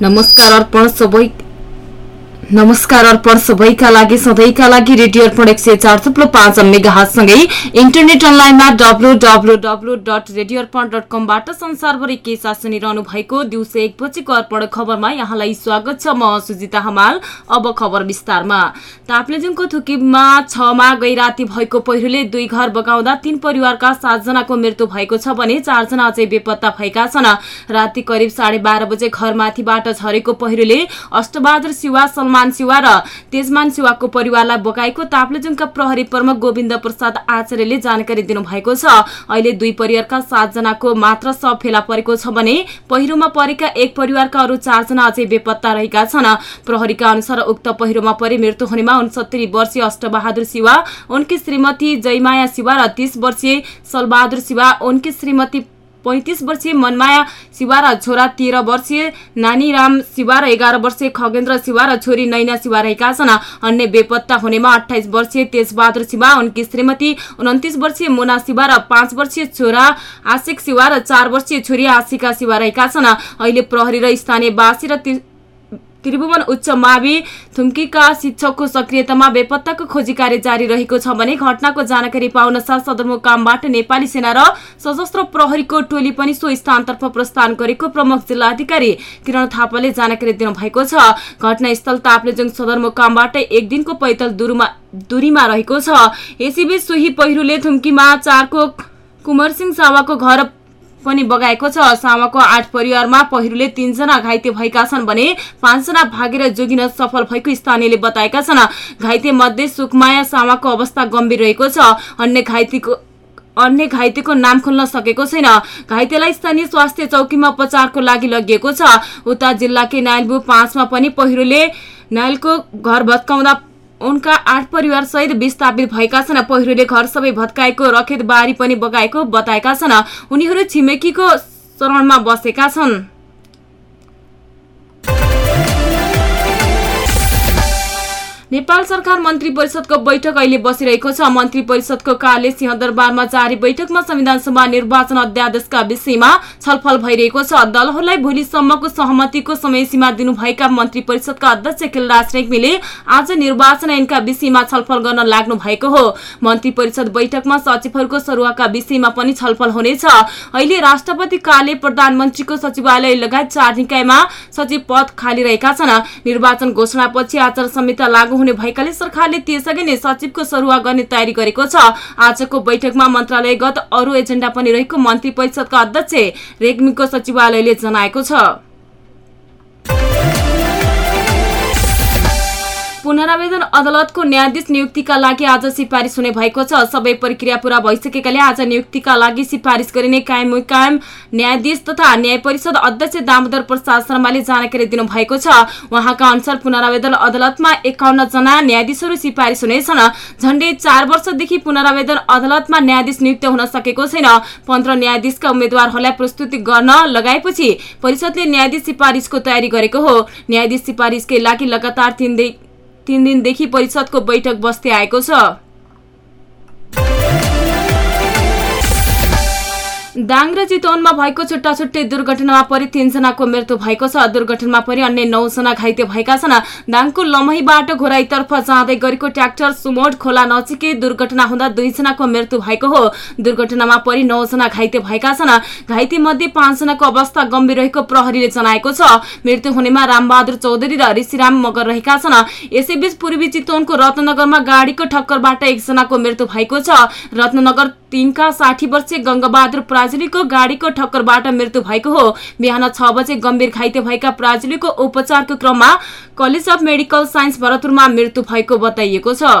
नमस्कार अर्पण सबै नमस्कार अर्पण सबैका लागि सधैँका लागि रेडियो अर्पण एक सय चार थुप्रो पाँच मेगाहातसँगै इन्टरनेट अनलाइनमा W W W dot radio Arpan dot कमबाट संसारभरि के साथ सुनिरहनु भएको दिउँसो एक बजेको अर्पण खबरमा यहाँलाई स्वागत छ। म सुजिता हमाल अब खबर विस्तारमा। ताप्लेजुङको थुकीमा छमा गै राति भएको पहिरोले दुई घर बगाउँदा तीन परिवारका सातजनाको मृत्यु भएको छ भने चारजना अझै बेपत्ता भएका छन्। राति करिब साढे बाह्र बजे घरमाथिबाट झरेको पहिरोले अष्टबहादुर शिवा मान सिवा र तेजमान सिवाको परिवारलाई बोकाएको ताप्लेजुङका प्रहरी प्रमुख गोविन्द प्रसाद आचार्यले जानकारी दिनुभएको छ। अहिले दुई परिवारका सातजनाको मात्र सब फेला परेको छ भने पहिरोमा परेका एक परिवारका अरू चारजना अझै बेपत्ता रहेका छन्। प्रहरीका अनुसार उक्त पहिरोमा परि मृत्यु हुनेमा उनसत्तरी वर्षीय अष्टबहादुर शिवा उनकी श्रीमती जयमाया शिवा र तीस वर्षीय सलबहादुर शिवा उनकी श्रीमती पैंतिस वर्षीय मनमाया शिवा छोरा तेह्र वर्षीय नानीराम शिवा र एघार वर्षीय खगेन्द्र शिवा छोरी नैना शिवा रहेका छन्। अन्य बेपत्ता हुनेमा अठाइस वर्षीय तेजबहादुर शिवा उनकी श्रीमती उन्तिस वर्षीय मोना शिवा र पाँच वर्षीय छोरा आशिक शिवा र चार वर्षीय छोरी आशिका शिवा रहेका छन्। अहिले प्रहरी र स्थानीयवासी र त्रिभुवन उच्च मावि थुम्कीका शिक्षकको सक्रियतामा बेपत्ताको खोजी कार्य जारी रहेको छ भने घटनाको जानकारी पाउन साथ सदरमुकामबाट नेपाली सेना र सशस्त्र प्रहरीको टोली पनि सो स्थानतर्फ प्रस्थान गरेको प्रमुख जिल्लाधिकारी किरण थापाले जानकारी दिनुभएको छ। घटनास्थल ताप्लेजुङ सदरमुकामबाट एक दिनको पैदल दूरीमा रहेको छ। यसैबीच सोही पहिरोले थुम्कीमा चारको कुमरसिंह सावाको घर पनि बगाएको छ। सामाको आठ परिवारमा पहिरोले तीनजना घाइते भएका छन् भने पाँचजना भागेर जोगिन सफल भएको स्थानीयले बताएका छन्। घाइते मध्ये सुकमाया सामाको अवस्था गम्भीर रहेको छ। अन्य घाइतेको अन्य घाइतेको नाम खोल्न सकेको छैन। घाइतेलाई स्थानीय स्वास्थ्य चौकीमा उपचारको लागि लगिएको छ। उता जिल्लाकै नाइलबु पाँचमा पनि पहिरोले नाइलको घर भत्काउँदा उनका आठ परिवार सहित विस्थापित भएका छन्। पहिरोले घर सबै भत्काएको रखेत बारी पनि बगाएको बताएका छन्। उनीहरू छिमेकीको शरणमा बसेका छन्। नेपाल सरकार मन्त्री परिषदको बैठक अहिले बसिरहेको छ। मन्त्री परिषदको कार्य सिंहदरबारमा जारी बैठकमा संविधान सभा निर्वाचन अध्यादेशका विषयमा छलफल भइरहेको छ। दलहरूलाई भोलिसम्मको सहमतिको समय सीमा दिनुभएका मन्त्री परिषदका अध्यक्ष खिलराज रेग्मीले आज निर्वाचन ऐनका विषयमा छलफल गर्न लाग्नु भएको हो। मन्त्री परिषद बैठकमा सचिवहरूको सरुवाका विषयमा पनि छलफल हुनेछ। अहिले राष्ट्रपति कार्य प्रधानमन्त्रीको सचिवालय लगायत चार निकायमा सचिव पद खाली रहेका छन्। निर्वाचन घोषणापछि आचार संहिता लागू हुने भएकाले सरकारले त्यसअघि नै सचिवको सरुवा गर्ने तयारी गरेको छ। आजको बैठकमा मन्त्रालयगत अरू एजेण्डा पनि रहेको मन्त्री परिषदका अध्यक्ष रेग्मीको सचिवालयले जनाएको छ। पुनरावेदन अदालतको न्यायाधीश नियुक्तिका लागि आज सिफारिस हुने भएको छ। सबै प्रक्रिया पूरा भइसकेकाले आज नियुक्तिका लागि सिफारिस गरिने कायम कायम न्यायाधीश तथा न्याय परिषद अध्यक्ष दामोदर प्रसाद शर्माले जानकारी दिनुभएको छ। उहाँका अनुसार पुनरावेदन अदालतमा एकाउन्न जना न्यायाधीशहरू सिफारिस हुनेछन्। झण्डै चार वर्षदेखि पुनरावेदन अदालतमा न्यायाधीश नियुक्त हुन सकेको छैन। पन्ध्र न्यायाधीशका उम्मेद्वारहरूलाई प्रस्तुति गर्न लगाएपछि परिषदले न्यायाधीश सिफारिसको तयारी गरेको हो। न्यायाधीश सिफारिसकै लागि लगातार तीन दिनदेखि परिषदको बैठक बस्दै आएको छ। दाङ र चितवनमा भएको छुट्टा छुट्टै दुर्घटनामा परि तीनजनाको मृत्यु भएको छ। दुर्घटनामा परि अन्य नौजना घाइते भएका छन्। दाङको लमहीबाट घोराईतर्फ जाँदै गरेको ट्र्याक्टर सुमोड खोला नजिकै दुर्घटना हुँदा दुईजनाको मृत्यु भएको हो। दुर्घटनामा परि नौजना घाइते भएका छन्। घाइते मध्ये पाँचजनाको अवस्था गम्भीर रहेको प्रहरीले जनाएको छ। मृत्यु हुनेमा रामबहादुर चौधरी र ऋषिराम मगर रहेका छन्। यसैबीच पूर्वी चितवनको रत्नगरमा गाडीको ठक्करबाट एकजनाको मृत्यु भएको छ। रत्नगर तीनका साठी वर्षीय गंगबहादुर प्राजुलीको गाडीको ठक्करबाट मृत्यु भएको हो। बिहान छ बजे गम्भीर घाइते भएका प्राजुलीको उपचारको क्रममा कलेज अफ मेडिकल साइन्स भरतपुरमा मृत्यु भएको बताइएको छ।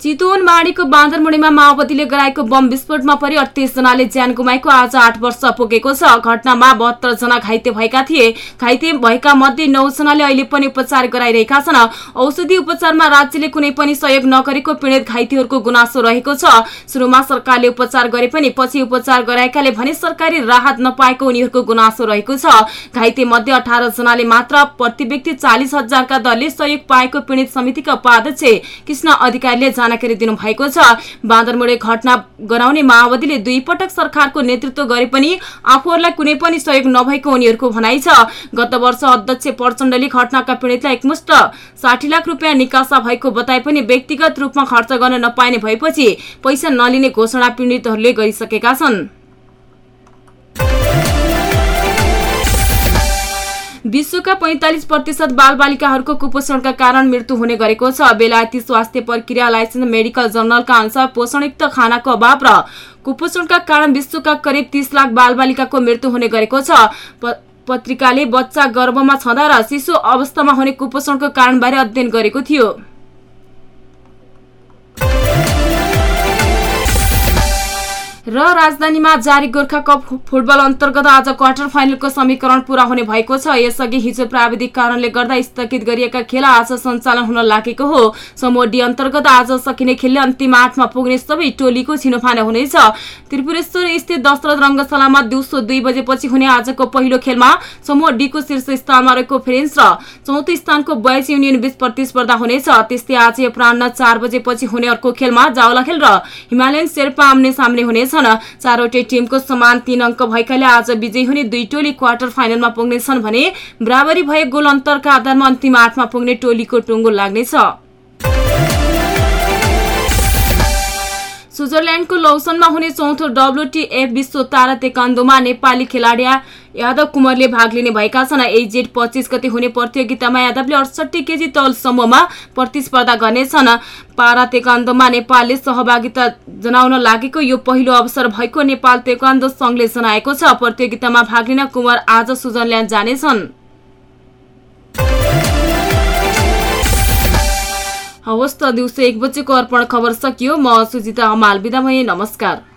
चितवन माडीको बाँदरमुडीमा माओवादीले गराएको बम विस्फोटमा परि अडतिस जनाले ज्यान गुमाएको आज आठ वर्ष पुगेको छ। घटनामा बहत्तर जना घाइते भएका थिए। घाइते भएका मध्ये नौ जनाले अहिले पनि उपचार गराइरहेका छन्। औषधि उपचारमा राज्यले कुनै पनि सहयोग नगरेको पीड़ित घाइतेहरूको गुनासो रहेको छ। सुरुमा सरकारले उपचार गरे पनि पछि उपचार गराएकाले भने सरकारी राहत नपाएको उनीहरूको गुनासो रहेको छ। घाइते मध्ये अठार जनाले मात्र प्रति व्यक्ति चालिस हजारका दरले सहयोग पाएको पीड़ित समितिका उपाध्यक्ष कृष्ण अधिकारीले जानकारी दिनुभएको छ। बाँदरमुडे घटना गराउने माओवादीले दुई पटक सरकारको नेतृत्व गरे पनि आफूहरूलाई कुनै पनि सहयोग नभएको उनीहरूको भनाइ छ। गत वर्ष अध्यक्ष प्रचण्डले घटनाका पीड़ितलाई एकमुष्ट साठी लाख रुपियाँ निकासा भएको बताए पनि व्यक्तिगत रूपमा खर्च गर्न नपाइने भएपछि पैसा नलिने घोषणा पीड़ितहरूले गरिसकेका छन्। विश्वका पैंतालिस प्रतिशत बालबालिकाहरूको कुपोषणका कारण मृत्यु हुने गरेको छ। बेलायती स्वास्थ्य प्रक्रिया लाइसेन्स मेडिकल जर्नलका अनुसार पोषणयुक्त खानाको अभाव र कुपोषणका कारण विश्वका करिब तीस लाख बालबालिकाको मृत्यु हुने गरेको छ। पत्रिकाले बच्चा गर्भमा छँदा र शिशु अवस्थामा हुने कुपोषणको कारणबारे अध्ययन गरेको थियो। र राजधानीमा जारी गोर्खा कप फुटबल अन्तर्गत आज क्वार्टर फाइनलको समीकरण पूरा हुने भएको छ। यसअघि हिजो प्राविधिक कारणले गर्दा स्थगित गरिएका खेल आज सञ्चालन हुन लागेको हो। समूह डी अन्तर्गत आज सकिने खेलले अन्तिम आठमा पुग्ने सबै टोलीको छिनोफानो हुनेछ। त्रिपुरेश्वर स्थित दशरथ रङ्गशालामा दिउँसो दुई बजेपछि हुने आजको पहिलो खेलमा समूह डीको शीर्ष स्थानमा रहेको फ्रेन्स र चौथो स्थानको बोइज युनियन बीच प्रतिस्पर्धा हुनेछ। त्यस्तै आज अपरान्न चार बजेपछि हुने अर्को खेलमा जावला खेल र हिमालयन शेर्पा आम्ने सामने हुनेछ। छन्। चारवटै टिमको समान तीन अङ्क भएकाले आज विजयी हुने दुई टोली क्वार्टर फाइनलमा पुग्नेछन् भने बराबरी भए गोल अन्तरका आधारमा अन्तिम आठमा पुग्ने टोलीको टुङ्गो लाग्नेछ। स्विजरल्याण्डको लौसनमा हुने चौथो डब्लुटिएफ विश्व तारा तेकान्दोमा नेपाली खेलाडी यादव कुमारले भाग लिने भएका छन्। एजेड पच्चिस गते हुने प्रतियोगितामा यादवले अडसठी केजी तौल समूहमा प्रतिस्पर्धा गर्नेछन्। पारा तेकान्दोमा नेपालले सहभागिता जनाउन लागेको यो पहिलो अवसर भएको नेपाल तेकान्दो संघले जनाएको छ। प्रतियोगितामा भाग लिन कुमार आज स्विजरल्याण्ड जानेछन्। हवस् त दिउँसो एक बजेको अर्पण खबर सकियो। म सुजिता हमाल बिदा भए। नमस्कार।